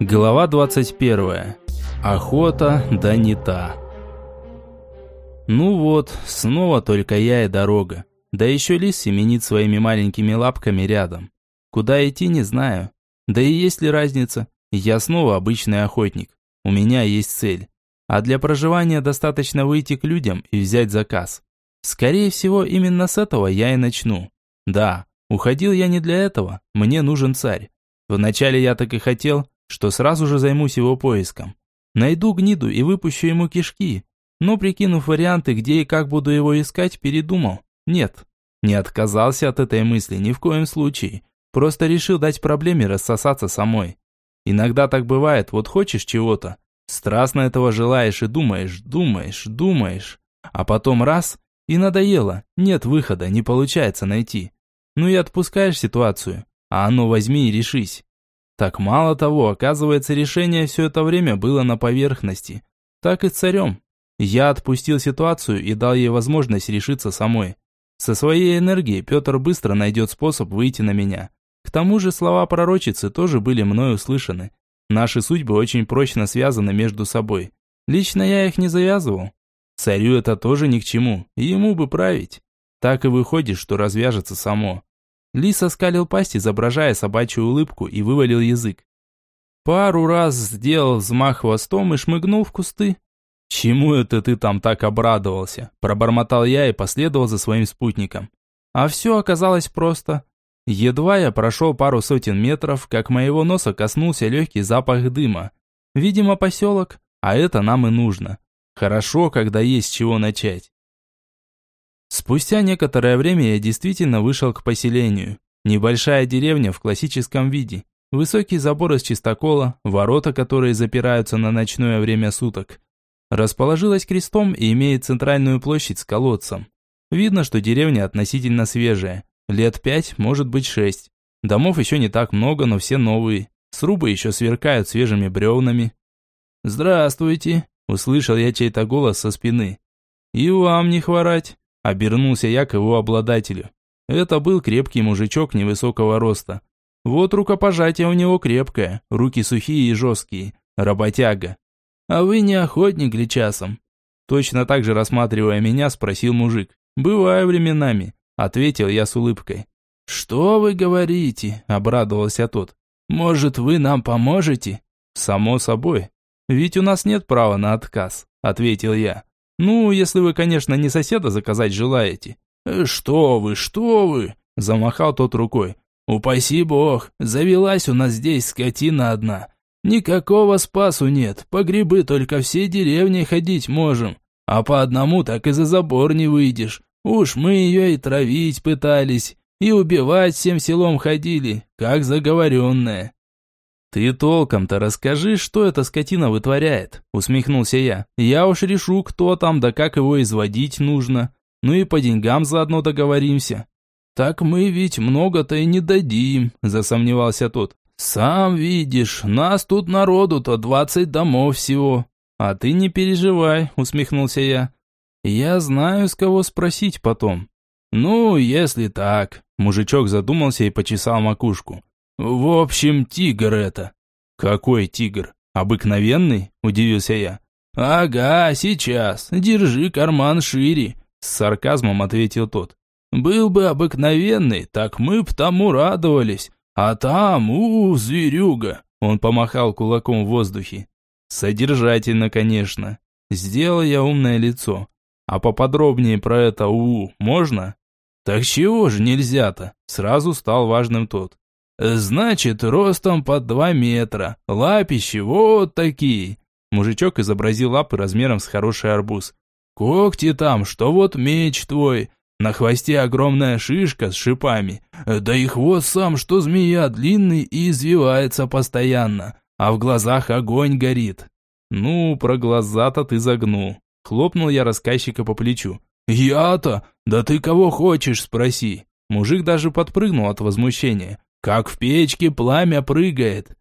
Глава 21. Охота да не та. Ну вот, снова только я и дорога. Да еще лис семенит своими маленькими лапками рядом. Куда идти, не знаю. Да и есть ли разница? Я снова обычный охотник. У меня есть цель. А для проживания достаточно выйти к людям и взять заказ. Скорее всего, именно с этого я и начну. Да, уходил я не для этого, мне нужен царь. Вначале я так и хотел, что сразу же займусь его поиском. Найду гниду и выпущу ему кишки. Но прикинув варианты, где и как буду его искать, передумал. Нет, не отказался от этой мысли ни в коем случае. Просто решил дать проблеме рассосаться самой. Иногда так бывает, вот хочешь чего-то, страстно этого желаешь и думаешь, думаешь, думаешь, а потом раз и надоело, нет выхода, не получается найти. Ну и отпускаешь ситуацию, а оно возьми и решись. Так мало того, оказывается, решение все это время было на поверхности. Так и царем. Я отпустил ситуацию и дал ей возможность решиться самой. Со своей энергией Петр быстро найдет способ выйти на меня. К тому же слова пророчицы тоже были мною услышаны. Наши судьбы очень прочно связаны между собой. Лично я их не завязывал. Царю это тоже ни к чему, ему бы править. Так и выходит, что развяжется само. Лис оскалил пасть, изображая собачью улыбку, и вывалил язык. Пару раз сделал взмах хвостом и шмыгнул в кусты. «Чему это ты там так обрадовался?» Пробормотал я и последовал за своим спутником. А все оказалось просто. Едва я прошел пару сотен метров, как моего носа коснулся легкий запах дыма. Видимо, поселок, а это нам и нужно. Хорошо, когда есть чего начать. Спустя некоторое время я действительно вышел к поселению. Небольшая деревня в классическом виде. Высокий забор из чистокола, ворота, которые запираются на ночное время суток. Расположилась крестом и имеет центральную площадь с колодцем. Видно, что деревня относительно свежая. Лет пять, может быть шесть. Домов еще не так много, но все новые. Срубы еще сверкают свежими бревнами. «Здравствуйте!» – услышал я чей-то голос со спины. «И вам не хворать!» Обернулся я к его обладателю. Это был крепкий мужичок невысокого роста. Вот рукопожатие у него крепкое, руки сухие и жесткие, работяга. А вы не охотник ли часом? Точно так же рассматривая меня, спросил мужик. Бываю временами, ответил я с улыбкой. Что вы говорите? обрадовался тот. Может, вы нам поможете? Само собой. Ведь у нас нет права на отказ, ответил я. Ну, если вы, конечно, не соседа заказать желаете. Э, что вы, что вы? Замахал тот рукой. Упаси бог, завелась у нас здесь скотина одна. Никакого спасу нет, по грибы только все деревни ходить можем. А по одному так и за забор не выйдешь. Уж мы ее и травить пытались, и убивать всем селом ходили, как заговоренная. «Ты толком-то расскажи, что эта скотина вытворяет», – усмехнулся я. «Я уж решу, кто там, да как его изводить нужно. Ну и по деньгам заодно договоримся». «Так мы ведь много-то и не дадим», – засомневался тот. «Сам видишь, нас тут народу-то двадцать домов всего». «А ты не переживай», – усмехнулся я. «Я знаю, с кого спросить потом». «Ну, если так», – мужичок задумался и почесал макушку. «В общем, тигр это». «Какой тигр? Обыкновенный?» – удивился я. «Ага, сейчас. Держи карман шире», – с сарказмом ответил тот. «Был бы обыкновенный, так мы б тому радовались. А там, у, зверюга!» Он помахал кулаком в воздухе. «Содержательно, конечно. Сделал я умное лицо. А поподробнее про это у, -у можно?» «Так чего же нельзя-то?» Сразу стал важным тот. «Значит, ростом под два метра, лапищи вот такие». Мужичок изобразил лапы размером с хороший арбуз. «Когти там, что вот меч твой, на хвосте огромная шишка с шипами, да и хвост сам, что змея, длинный и извивается постоянно, а в глазах огонь горит». «Ну, про глаза-то ты загнул». Хлопнул я рассказчика по плечу. «Я-то? Да ты кого хочешь, спроси». Мужик даже подпрыгнул от возмущения. Как в печке пламя прыгает.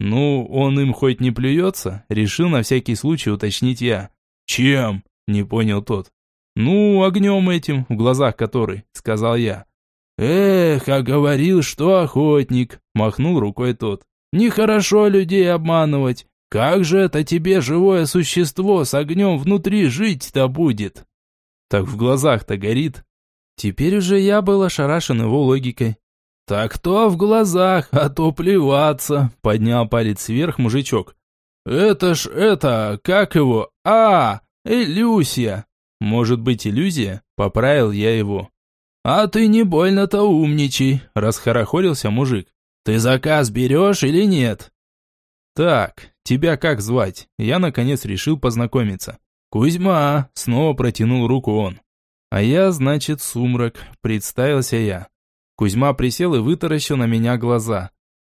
Ну, он им хоть не плюется, решил на всякий случай уточнить я. Чем? Не понял тот. Ну, огнем этим, в глазах который, сказал я. Эх, а говорил, что охотник, махнул рукой тот. Нехорошо людей обманывать. Как же это тебе живое существо с огнем внутри жить-то будет? Так в глазах-то горит. Теперь уже я был ошарашен его логикой. «Так то в глазах, а то плеваться», — поднял палец вверх мужичок. «Это ж это, как его? А, иллюзия!» «Может быть, иллюзия?» — поправил я его. «А ты не больно-то умничай», — расхорохорился мужик. «Ты заказ берешь или нет?» «Так, тебя как звать?» Я, наконец, решил познакомиться. «Кузьма!» — снова протянул руку он. «А я, значит, сумрак», — представился я. Кузьма присел и вытаращил на меня глаза.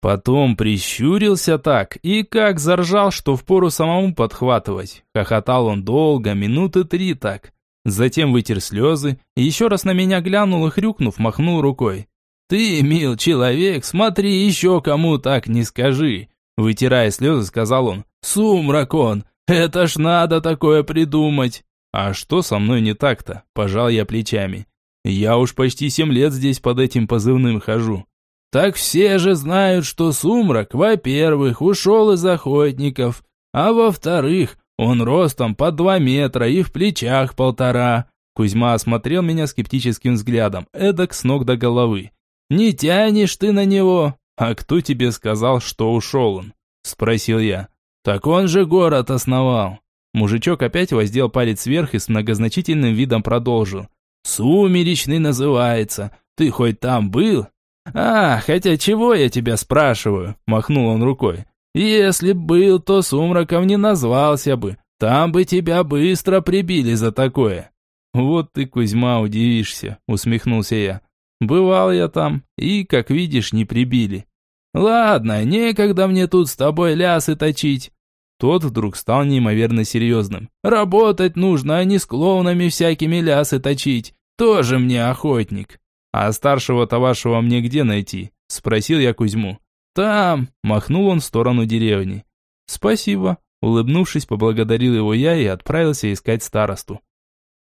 Потом прищурился так и как заржал, что впору самому подхватывать. Хохотал он долго, минуты три так. Затем вытер слезы, еще раз на меня глянул и хрюкнув, махнул рукой. «Ты, мил человек, смотри, еще кому так не скажи!» Вытирая слезы, сказал он. «Сумрак он! Это ж надо такое придумать!» «А что со мной не так-то?» Пожал я плечами. «Я уж почти семь лет здесь под этим позывным хожу. Так все же знают, что Сумрак, во-первых, ушел из охотников, а во-вторых, он ростом по два метра и в плечах полтора. Кузьма осмотрел меня скептическим взглядом, эдак с ног до головы. «Не тянешь ты на него!» «А кто тебе сказал, что ушел он?» Спросил я. «Так он же город основал!» Мужичок опять воздел палец вверх и с многозначительным видом продолжил. «Сумеречный называется. Ты хоть там был?» «А, хотя чего я тебя спрашиваю?» – махнул он рукой. «Если б был, то сумраком не назвался бы. Там бы тебя быстро прибили за такое». «Вот ты, Кузьма, удивишься», – усмехнулся я. «Бывал я там, и, как видишь, не прибили». «Ладно, некогда мне тут с тобой лясы точить». Тот вдруг стал неимоверно серьезным. «Работать нужно, а не с клоунами всякими лясы точить. Тоже мне охотник». «А старшего-то вашего мне где найти?» – спросил я Кузьму. «Там!» – махнул он в сторону деревни. «Спасибо!» – улыбнувшись, поблагодарил его я и отправился искать старосту.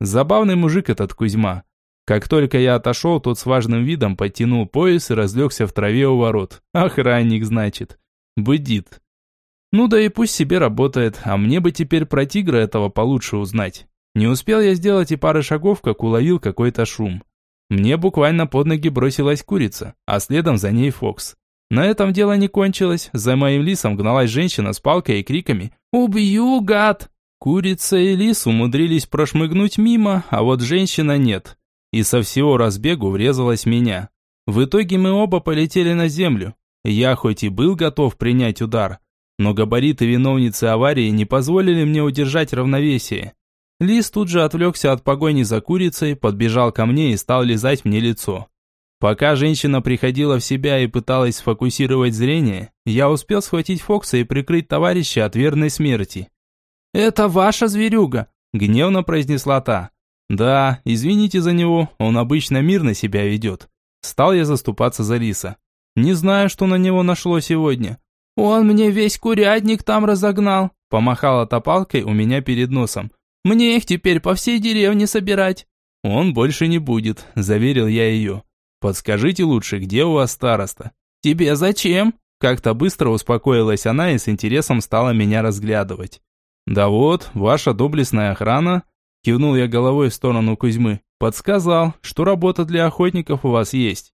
Забавный мужик этот Кузьма. Как только я отошел, тот с важным видом подтянул пояс и разлегся в траве у ворот. Охранник, значит. Быдит. Ну да и пусть себе работает, а мне бы теперь про тигра этого получше узнать. Не успел я сделать и пары шагов, как уловил какой-то шум. Мне буквально под ноги бросилась курица, а следом за ней Фокс. На этом дело не кончилось. За моим лисом гналась женщина с палкой и криками «Убью, гад!». Курица и лис умудрились прошмыгнуть мимо, а вот женщина нет. И со всего разбегу врезалась меня. В итоге мы оба полетели на землю. Я хоть и был готов принять удар, но габариты виновницы аварии не позволили мне удержать равновесие. Лис тут же отвлекся от погони за курицей, подбежал ко мне и стал лизать мне лицо. Пока женщина приходила в себя и пыталась сфокусировать зрение, я успел схватить Фокса и прикрыть товарища от верной смерти. «Это ваша зверюга», – гневно произнесла та. «Да, извините за него, он обычно мирно себя ведет». Стал я заступаться за лиса. «Не знаю, что на него нашло сегодня». «Он мне весь курятник там разогнал», – помахала топалкой у меня перед носом. Мне их теперь по всей деревне собирать». «Он больше не будет», – заверил я ее. «Подскажите лучше, где у вас староста?» «Тебе зачем?» Как-то быстро успокоилась она и с интересом стала меня разглядывать. «Да вот, ваша доблестная охрана», – кивнул я головой в сторону Кузьмы, – подсказал, что работа для охотников у вас есть.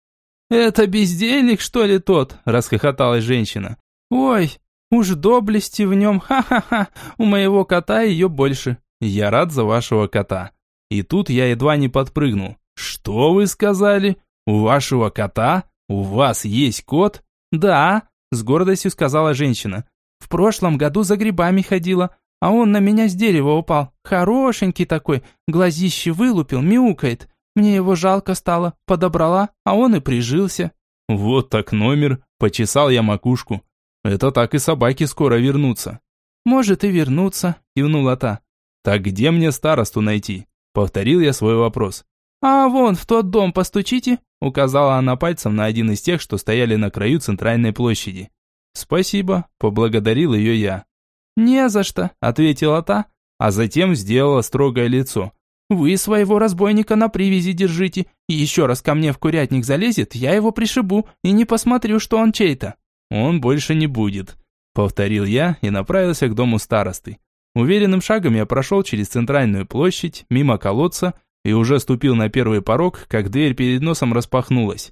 «Это бездельник, что ли, тот?» – расхохоталась женщина. «Ой, уж доблести в нем, ха-ха-ха, у моего кота ее больше. Я рад за вашего кота. И тут я едва не подпрыгнул. Что вы сказали? У вашего кота? У вас есть кот? Да, с гордостью сказала женщина. В прошлом году за грибами ходила, а он на меня с дерева упал. Хорошенький такой, глазище вылупил, мяукает. Мне его жалко стало, подобрала, а он и прижился. Вот так номер, почесал я макушку. Это так и собаки скоро вернутся. Может и вернутся, кивнула та. «Так где мне старосту найти?» Повторил я свой вопрос. «А вон, в тот дом постучите», указала она пальцем на один из тех, что стояли на краю центральной площади. «Спасибо», поблагодарил ее я. «Не за что», ответила та, а затем сделала строгое лицо. «Вы своего разбойника на привязи держите, и еще раз ко мне в курятник залезет, я его пришибу и не посмотрю, что он чей-то». он больше не будет», – повторил я и направился к дому старосты. Уверенным шагом я прошел через центральную площадь, мимо колодца и уже ступил на первый порог, как дверь перед носом распахнулась.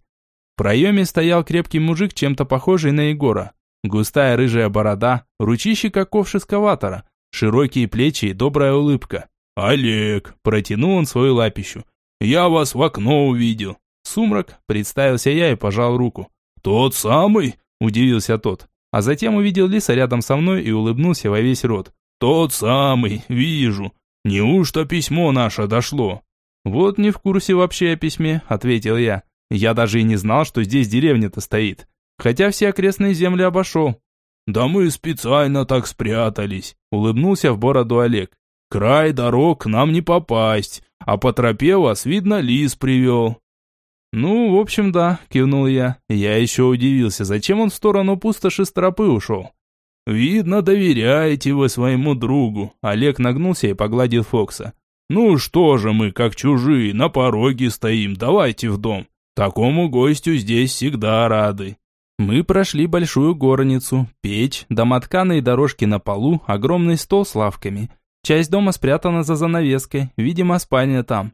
В проеме стоял крепкий мужик, чем-то похожий на Егора. Густая рыжая борода, ручище как ковш эскаватора, широкие плечи и добрая улыбка. «Олег!» – протянул он свою лапищу. «Я вас в окно увидел!» Сумрак, представился я и пожал руку. «Тот самый?» – удивился тот. А затем увидел лиса рядом со мной и улыбнулся во весь рот. «Тот самый, вижу. Неужто письмо наше дошло?» «Вот не в курсе вообще о письме», – ответил я. «Я даже и не знал, что здесь деревня-то стоит. Хотя все окрестные земли обошел». «Да мы специально так спрятались», – улыбнулся в бороду Олег. «Край дорог нам не попасть, а по тропе вас, видно, лис привел». «Ну, в общем, да», – кивнул я. Я еще удивился, зачем он в сторону пустоши с тропы ушел. «Видно, доверяете вы своему другу», – Олег нагнулся и погладил Фокса. «Ну что же мы, как чужие, на пороге стоим, давайте в дом. Такому гостю здесь всегда рады». Мы прошли большую горницу, печь, домотканые дорожки на полу, огромный стол с лавками. Часть дома спрятана за занавеской, видимо, спальня там.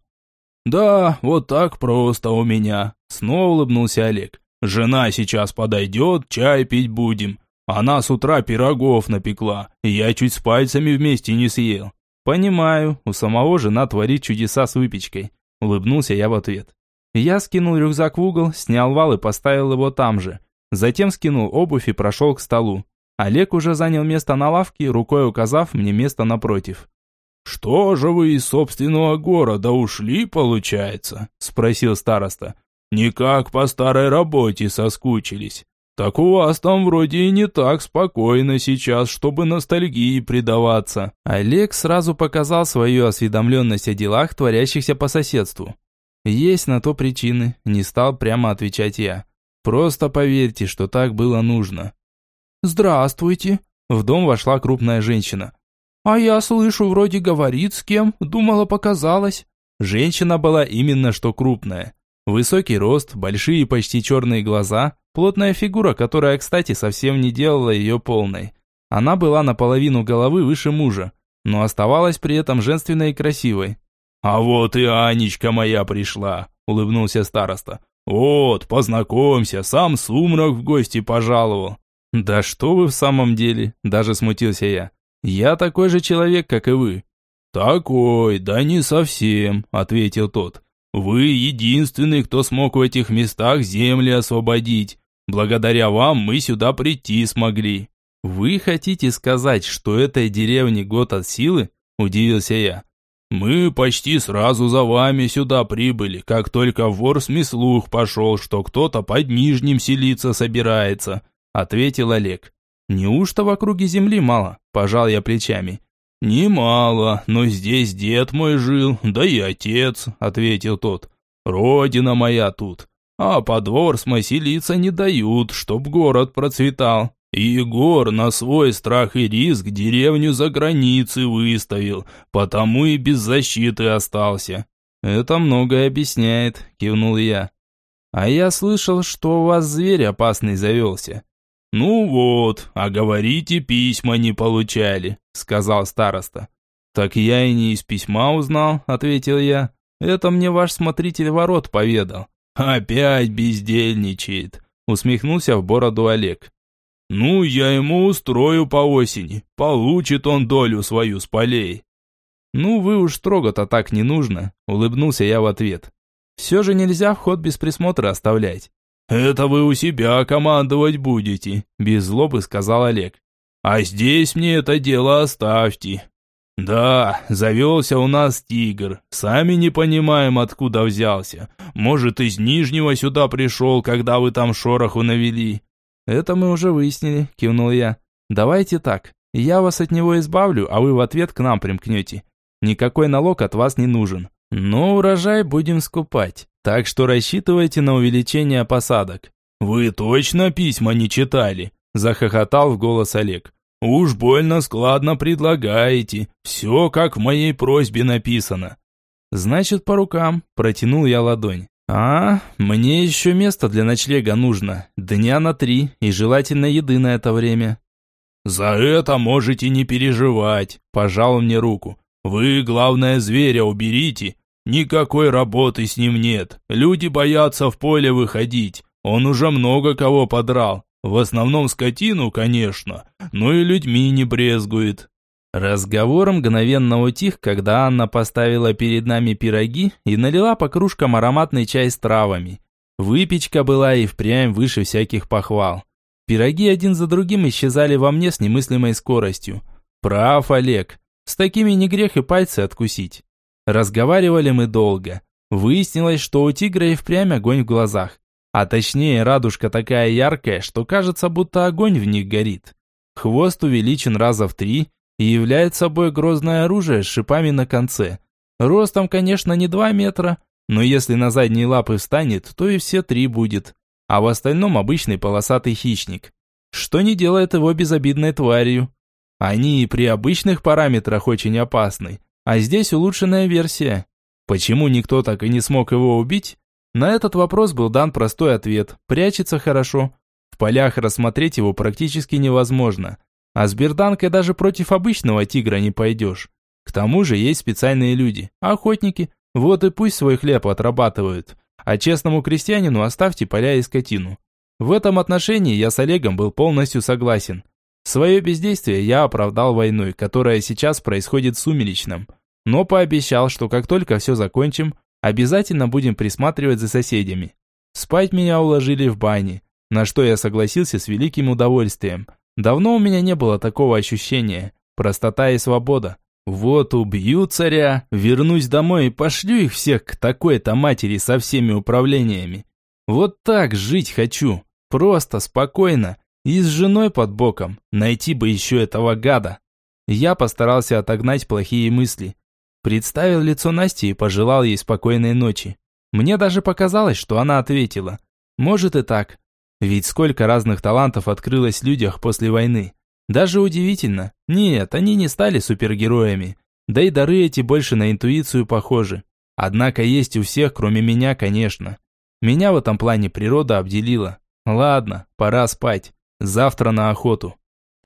«Да, вот так просто у меня», – снова улыбнулся Олег. «Жена сейчас подойдет, чай пить будем. Она с утра пирогов напекла, я чуть с пальцами вместе не съел. «Понимаю, у самого жена творит чудеса с выпечкой», – улыбнулся я в ответ. Я скинул рюкзак в угол, снял вал и поставил его там же. Затем скинул обувь и прошел к столу. Олег уже занял место на лавке, рукой указав мне место напротив. «Что же вы из собственного города ушли, получается?» – спросил староста. «Никак по старой работе соскучились. Так у вас там вроде и не так спокойно сейчас, чтобы ностальгии предаваться. Олег сразу показал свою осведомленность о делах, творящихся по соседству. Есть на то причины, не стал прямо отвечать я. Просто поверьте, что так было нужно. Здравствуйте. В дом вошла крупная женщина. А я слышу, вроде говорит с кем, думала, показалось. Женщина была именно что крупная. Высокий рост, большие почти черные глаза, Плотная фигура, которая, кстати, совсем не делала ее полной. Она была наполовину головы выше мужа, но оставалась при этом женственной и красивой. «А вот и Анечка моя пришла», – улыбнулся староста. «Вот, познакомься, сам Сумрак в гости пожаловал». «Да что вы в самом деле?» – даже смутился я. «Я такой же человек, как и вы». «Такой, да не совсем», – ответил тот. «Вы единственный, кто смог в этих местах земли освободить. Благодаря вам мы сюда прийти смогли. Вы хотите сказать, что этой деревне год от силы? Удивился я. Мы почти сразу за вами сюда прибыли, как только в Ворсме слух пошел, что кто-то под Нижним селиться собирается, ответил Олег. Неужто в округе земли мало? Пожал я плечами. «Немало, но здесь дед мой жил, да и отец», — ответил тот. «Родина моя тут. А по двор смоселиться не дают, чтоб город процветал. Егор на свой страх и риск деревню за границы выставил, потому и без защиты остался. Это многое объясняет, кивнул я. А я слышал, что у вас зверь опасный завелся. Ну вот, а говорите, письма не получали, сказал староста. Так я и не из письма узнал, ответил я. Это мне ваш смотритель ворот поведал. «Опять бездельничает», – усмехнулся в бороду Олег. «Ну, я ему устрою по осени. Получит он долю свою с полей». «Ну, вы уж строго-то так не нужно», – улыбнулся я в ответ. «Все же нельзя вход без присмотра оставлять». «Это вы у себя командовать будете», – без злобы сказал Олег. «А здесь мне это дело оставьте. «Да, завелся у нас тигр. Сами не понимаем, откуда взялся. Может, из Нижнего сюда пришел, когда вы там шороху навели». «Это мы уже выяснили», – кивнул я. «Давайте так. Я вас от него избавлю, а вы в ответ к нам примкнете. Никакой налог от вас не нужен. Но урожай будем скупать. Так что рассчитывайте на увеличение посадок». «Вы точно письма не читали?» – захохотал в голос Олег. «Уж больно складно предлагаете. Все, как в моей просьбе написано». «Значит, по рукам», – протянул я ладонь. А, мне еще место для ночлега нужно. Дня на три и желательно еды на это время. За это можете не переживать, пожал мне руку. Вы, главное, зверя уберите. Никакой работы с ним нет. Люди боятся в поле выходить. Он уже много кого подрал. В основном скотину, конечно, но и людьми не брезгует. Разговор мгновенно утих, когда Анна поставила перед нами пироги и налила по кружкам ароматный чай с травами. Выпечка была и впрямь выше всяких похвал. Пироги один за другим исчезали во мне с немыслимой скоростью. Прав, Олег. С такими не грех и пальцы откусить. Разговаривали мы долго. Выяснилось, что у тигра и впрямь огонь в глазах. А точнее, радужка такая яркая, что кажется, будто огонь в них горит. Хвост увеличен раза в три, и является собой грозное оружие с шипами на конце. Ростом, конечно, не 2 метра, но если на задние лапы встанет, то и все три будет. А в остальном обычный полосатый хищник. Что не делает его безобидной тварью. Они и при обычных параметрах очень опасны, а здесь улучшенная версия. Почему никто так и не смог его убить? На этот вопрос был дан простой ответ. Прячется хорошо. В полях рассмотреть его практически невозможно. А с берданкой даже против обычного тигра не пойдешь. К тому же есть специальные люди, охотники. Вот и пусть свой хлеб отрабатывают. А честному крестьянину оставьте поля и скотину. В этом отношении я с Олегом был полностью согласен. Свое бездействие я оправдал войной, которая сейчас происходит в Сумеречном. Но пообещал, что как только все закончим, обязательно будем присматривать за соседями. Спать меня уложили в бане, на что я согласился с великим удовольствием – Давно у меня не было такого ощущения. Простота и свобода. Вот убью царя, вернусь домой и пошлю их всех к такой-то матери со всеми управлениями. Вот так жить хочу. Просто, спокойно. И с женой под боком. Найти бы еще этого гада. Я постарался отогнать плохие мысли. Представил лицо Насти и пожелал ей спокойной ночи. Мне даже показалось, что она ответила. Может и так. Ведь сколько разных талантов открылось в людях после войны. Даже удивительно. Нет, они не стали супергероями. Да и дары эти больше на интуицию похожи. Однако есть у всех, кроме меня, конечно. Меня в этом плане природа обделила. Ладно, пора спать. Завтра на охоту.